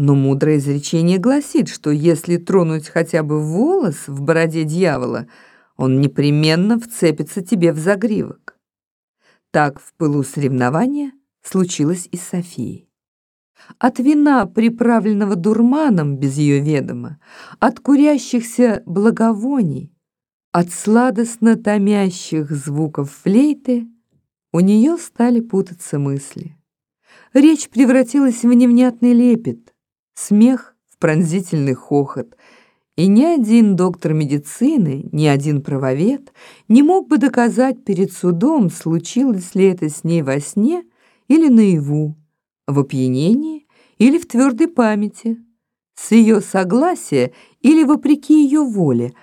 Но мудрое изречение гласит, что если тронуть хотя бы волос в бороде дьявола, он непременно вцепится тебе в загривок. Так в пылу соревнования случилось и с Софией. От вина, приправленного дурманом без ее ведома, от курящихся благовоний, от сладостно томящих звуков флейты у нее стали путаться мысли. Речь превратилась в невнятный лепет, смех в пронзительный хохот, и ни один доктор медицины, ни один правовед не мог бы доказать перед судом, случилось ли это с ней во сне или наяву, в опьянении или в твердой памяти, с ее согласия или вопреки ее воле,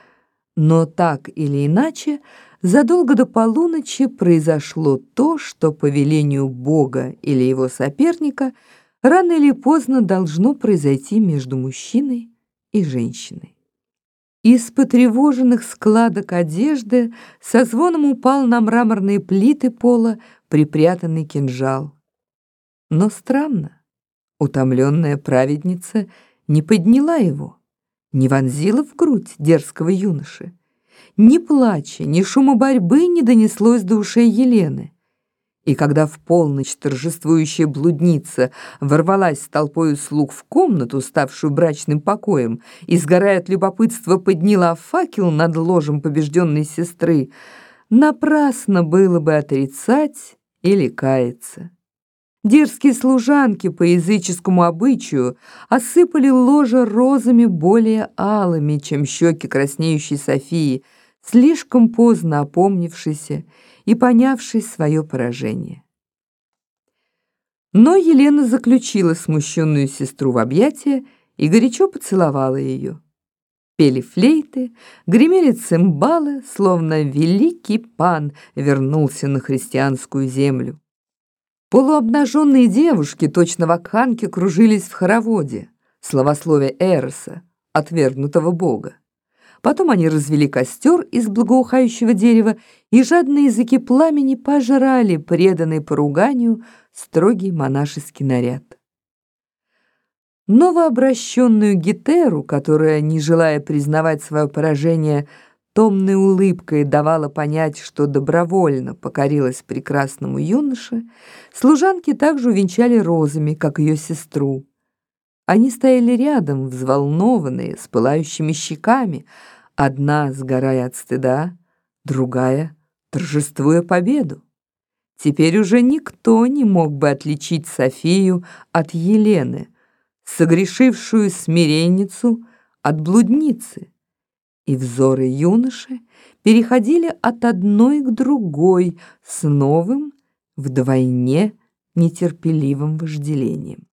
но так или иначе задолго до полуночи произошло то, что по велению Бога или его соперника рано или поздно должно произойти между мужчиной и женщиной. Из потревоженных складок одежды со звоном упал на мраморные плиты пола припрятанный кинжал. Но странно, утомленная праведница не подняла его, не вонзила в грудь дерзкого юноши. Ни плача, ни шума борьбы не донеслось до ушей Елены. И когда в полночь торжествующая блудница ворвалась с толпой слуг в комнату, ставшую брачным покоем, и, сгорая от любопытства, подняла факел над ложем побежденной сестры, напрасно было бы отрицать или каяться. Дерзкие служанки по языческому обычаю осыпали ложа розами более алыми, чем щеки краснеющей Софии, слишком поздно опомнившейся и понявшей свое поражение. Но Елена заключила смущенную сестру в объятия и горячо поцеловала ее. Пели флейты, гремели цимбалы, словно великий пан вернулся на христианскую землю. Полуобнаженные девушки, точно вакханки, кружились в хороводе, словословие Эроса, отвергнутого бога. Потом они развели костер из благоухающего дерева, и жадные языки пламени пожрали преданный поруганию строгий монашеский наряд. Новообращенную Гетеру, которая, не желая признавать свое поражение, томной улыбкой давала понять, что добровольно покорилась прекрасному юноше, служанки также увенчали розами, как ее сестру. Они стояли рядом, взволнованные, с пылающими щеками, одна сгорая от стыда, другая торжествуя победу. Теперь уже никто не мог бы отличить Софию от Елены, согрешившую смиренницу от блудницы и взоры юноши переходили от одной к другой с новым, вдвойне нетерпеливым вожделением.